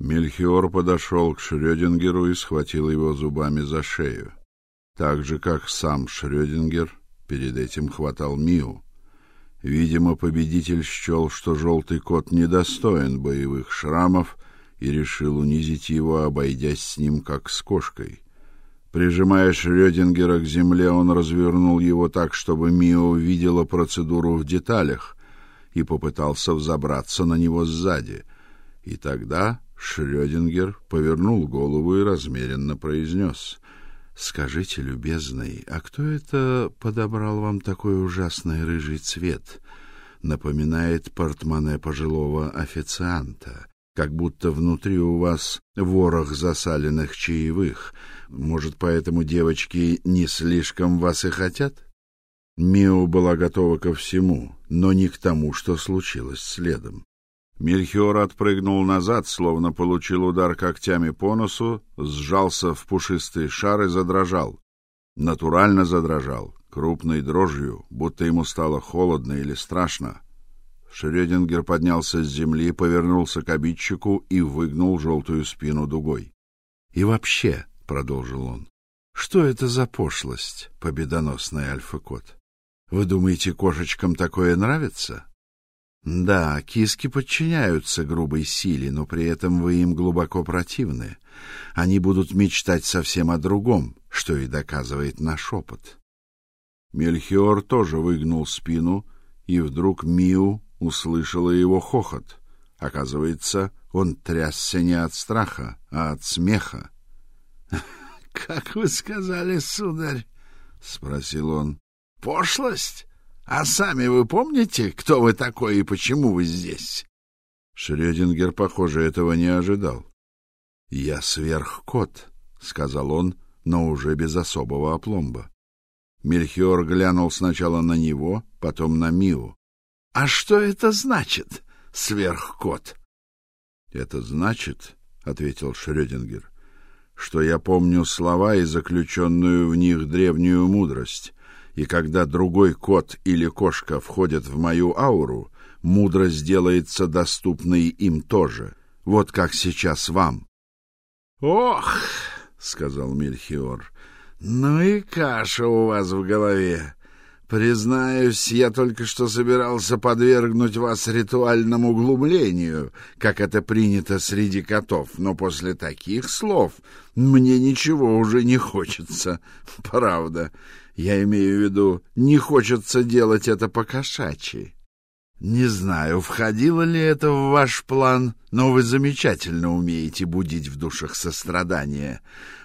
Мельхиор подошел к Шрёдингеру и схватил его зубами за шею, так же как сам Шрёдингер перед этим хватал Мию. Видимо, победитель счел, что желтый кот недостоин боевых шрамов и решил унизить его, обойдясь с ним как с кошкой. Прижимая Шрёдингера к земле, он развернул его так, чтобы Мио увидела процедуру в деталях, и попытался взобраться на него сзади. И тогда Шрёдингер повернул голову и размеренно произнес: Скажите, любезный, а кто это подобрал вам такой ужасный рыжий цвет? Напоминает портмоне пожилого официанта, как будто внутри у вас ворох засаленных чаевых. Может, поэтому девочки не слишком вас и хотят? Мио была готова ко всему, но не к тому, что случилось следом. Мельхиор отпрыгнул назад, словно получил удар когтями по носу, сжался в пушистый шар и задрожал. Натурально задрожал, крупной дрожью, будто ему стало холодно или страшно. Шрёдингер поднялся с земли, повернулся к обидчику и выгнул желтую спину дугой. И вообще, продолжил он, что это за пошлость, победоносный альфа-кот? Вы думаете, кошечкам такое нравится? Да, киски подчиняются грубой силе, но при этом вы им глубоко противны. Они будут мечтать совсем о другом, что и доказывает наш опыт. Мельхиор тоже выгнул спину, и вдруг Миу услышала его хохот. Оказывается, он трясся не от страха, а от смеха. Как вы сказали, сударь? спросил он. Пошлость? А сами вы помните, кто вы такой и почему вы здесь? Шрёдингер, похоже, этого не ожидал. Я сверхкот, сказал он, но уже без особого опломба. Мельхиор глянул сначала на него, потом на Миу. А что это значит, сверхкот? Это значит, ответил Шрёдингер, что я помню слова и заключенную в них древнюю мудрость и когда другой кот или кошка входят в мою ауру, мудрость делается доступной им тоже. Вот как сейчас вам. Ох, сказал Мельхиор. Ну и каша у вас в голове. Признаюсь, я только что собирался подвергнуть вас ритуальному глумлению, как это принято среди котов, но после таких слов мне ничего уже не хочется. Правда. Я имею в виду, не хочется делать это по-кошачьи. Не знаю, входило ли это в ваш план, но вы замечательно умеете будить в душах сострадание.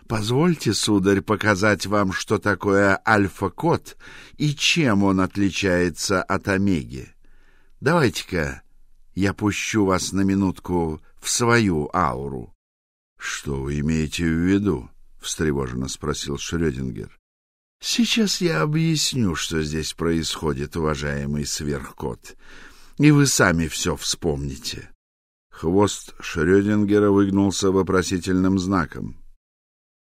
Позвольте, сударь, показать вам, что такое альфа-код и чем он отличается от омеги. Давайте-ка я пущу вас на минутку в свою ауру. Что вы имеете в виду? встревоженно спросил Шрёдингер. Сейчас я объясню, что здесь происходит, уважаемый сверхкот, и вы сами все вспомните. Хвост Шрёдингера выгнулся вопросительным знаком.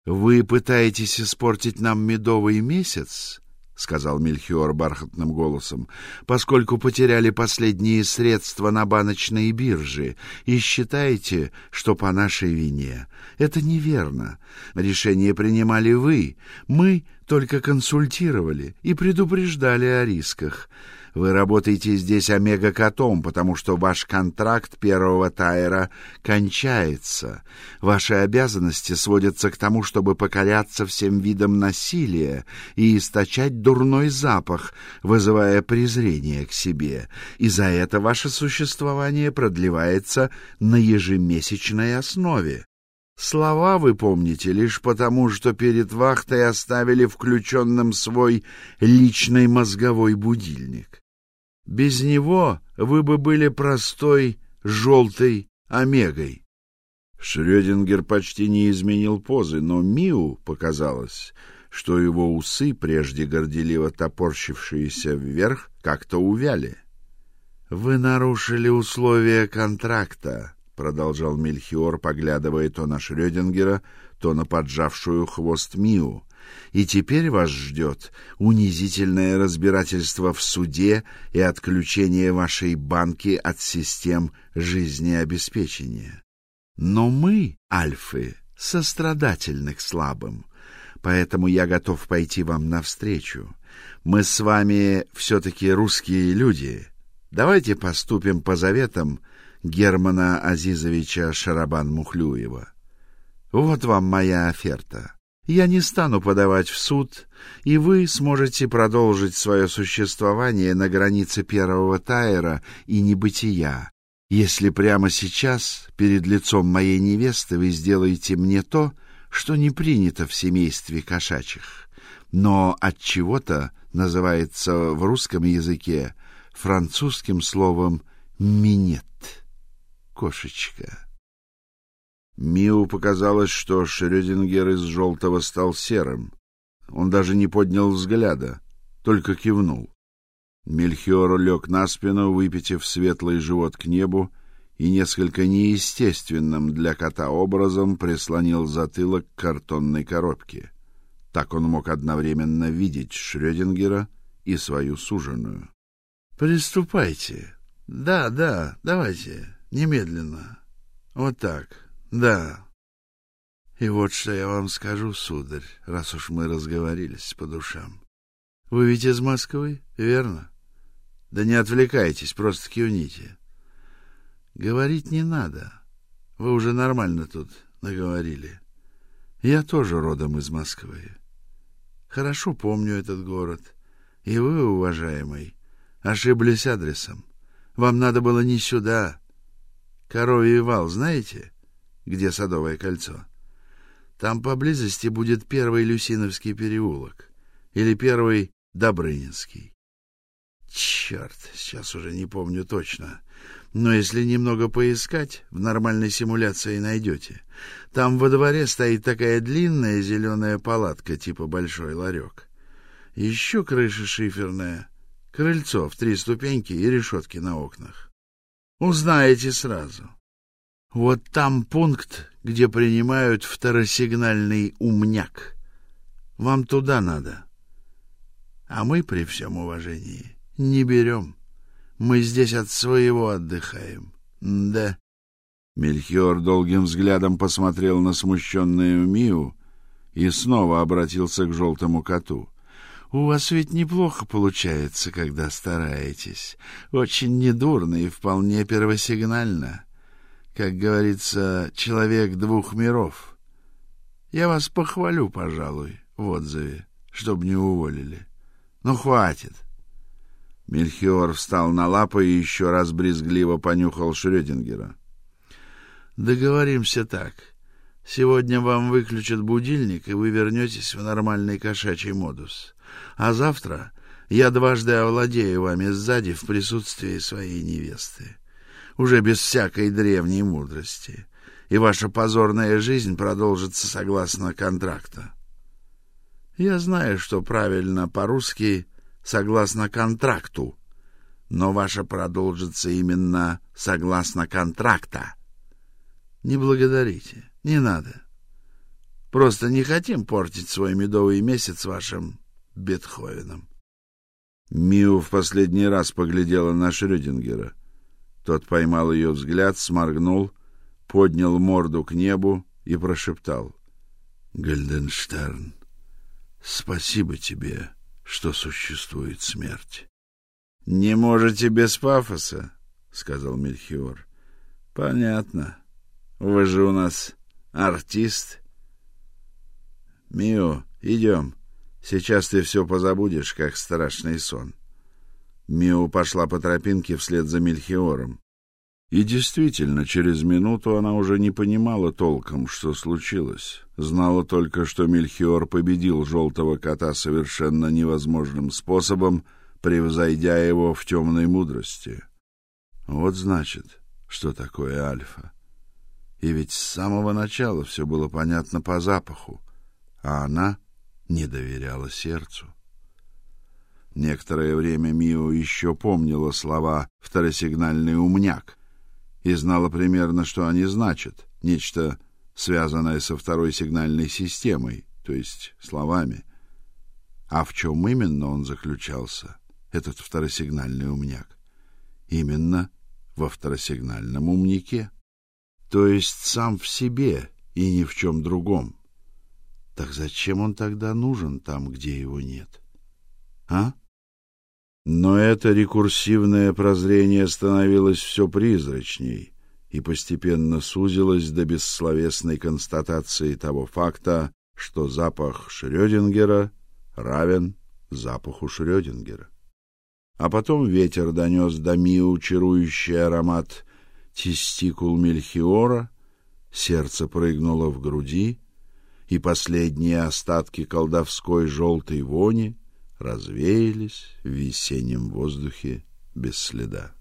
Вы пытаетесь испортить нам медовый месяц? сказал Мельхиор бархатным голосом, поскольку потеряли последние средства на баночной бирже и считаете, что по нашей вине. Это неверно. Решение принимали вы. Мы только консультировали и предупреждали о рисках. Вы работаете здесь омега-котом, потому что ваш контракт первого тайра кончается. Ваши обязанности сводятся к тому, чтобы покоряться всем видам насилия и источать дурной запах, вызывая презрение к себе. И за это ваше существование продлевается на ежемесячной основе. Слова вы помните лишь потому, что перед вахтой оставили включенным свой личный мозговой будильник. Без него вы бы были простой желтой омегой. Шрёдингер почти не изменил позы, но Миу показалось, что его усы, прежде горделиво топорщившиеся вверх, как-то увяли. Вы нарушили условия контракта, продолжал Мельхиор, поглядывая то на Шрёдингера, то на поджавшую хвост Миу и теперь вас ждет унизительное разбирательство в суде и отключение вашей банки от систем жизнеобеспечения. Но мы, альфы, сострадательны к слабым, поэтому я готов пойти вам навстречу. Мы с вами все-таки русские люди. Давайте поступим по заветам Германа Азизовича Шарабан-Мухлюева. Вот вам моя оферта. Я не стану подавать в суд, и вы сможете продолжить свое существование на границе первого тайра и небытия, если прямо сейчас, перед лицом моей невесты, вы сделаете мне то, что не принято в семействе кошачьих, но от чего-то называется в русском языке французским словом «минет» — кошечка. Миу показалось, что Шрёдингер из желтого стал серым. Он даже не поднял взгляда, только кивнул. Мельхиор лег на спину, выпитив светлый живот к небу, и несколько неестественным для кота образом прислонил затылок к картонной коробке. Так он мог одновременно видеть Шрёдингера и свою суженую. Приступайте. Да, да, давайте, немедленно. Вот так. Да. И вот что я вам скажу, сударь, раз уж мы разговорились по душам. Вы ведь из Москвы, верно? Да не отвлекайтесь, просто кивните. Говорить не надо. Вы уже нормально тут наговорили. Я тоже родом из Москвы. Хорошо помню этот город. И вы, уважаемый, ошиблись адресом. Вам надо было не сюда. Коровий вал, знаете, где Садовое кольцо? Там поблизости будет первый Люсиновский переулок или первый Добрынинский. Черт, сейчас уже не помню точно. Но если немного поискать, в нормальной симуляции найдете. Там во дворе стоит такая длинная зеленая палатка, типа большой ларек. Еще крыша шиферная, крыльцо в три ступеньки и решетки на окнах. Узнаете сразу. Вот там пункт, где принимают второсигнальный умняк. Вам туда надо. А мы, при всем уважении, не берем. Мы здесь от своего отдыхаем. Да. Мельхиор долгим взглядом посмотрел на смущенную Мию и снова обратился к желтому коту. У вас ведь неплохо получается, когда стараетесь. Очень недурно и вполне первосигнально. Как говорится, человек двух миров. Я вас похвалю, пожалуй, в отзыве, чтобы не уволили. Ну хватит. Мельхиор встал на лапы и еще раз брезгливо понюхал Шрёдингера. Договоримся так. Сегодня вам выключат будильник, и вы вернетесь в нормальный кошачий модус. А завтра я дважды овладею вами сзади в присутствии своей невесты, уже без всякой древней мудрости, и ваша позорная жизнь продолжится согласно контракта. Я знаю, что правильно по-русски согласно контракту, но ваша продолжится именно согласно контракта. Не благодарите, не надо. Просто не хотим портить свой медовый месяц вашим Бетховеном. Миу в последний раз поглядела на Шрёдингера. Тот поймал ее взгляд, сморгнул, поднял морду к небу и прошептал: "Гальденштерн, спасибо тебе" что существует смерть. Не можете без пафоса, сказал Мельхиор. Понятно. Вы же у нас артист. Мио, идем. Сейчас ты все позабудешь, как страшный сон. Мио пошла по тропинке вслед за Мельхиором. И действительно, через минуту она уже не понимала толком, что случилось. Знала только, что Мельхиор победил желтого кота совершенно невозможным способом, превзойдя его в темной мудрости. Вот значит, что такое альфа. И ведь с самого начала все было понятно по запаху, а она не доверяла сердцу. Некоторое время Мио еще помнила слова «второсигнальный умняк», и знала примерно, что они значат, нечто связанное со второй сигнальной системой, то есть словами. А в чем именно он заключался, этот второсигнальный умняк? Именно во второсигнальном умнике. То есть сам в себе и ни в чем другом. Так зачем он тогда нужен там, где его нет? А? Но это рекурсивное прозрение становилось все призрачней и постепенно сузилось до бессловесной констатации того факта, что запах Шрёдингера равен запаху Шрёдингера. А потом ветер донес до Миу чарующий аромат тестикул Мельхиора, сердце прыгнуло в груди, и последние остатки колдовской желтой вони развеялись в весеннем воздухе без следа.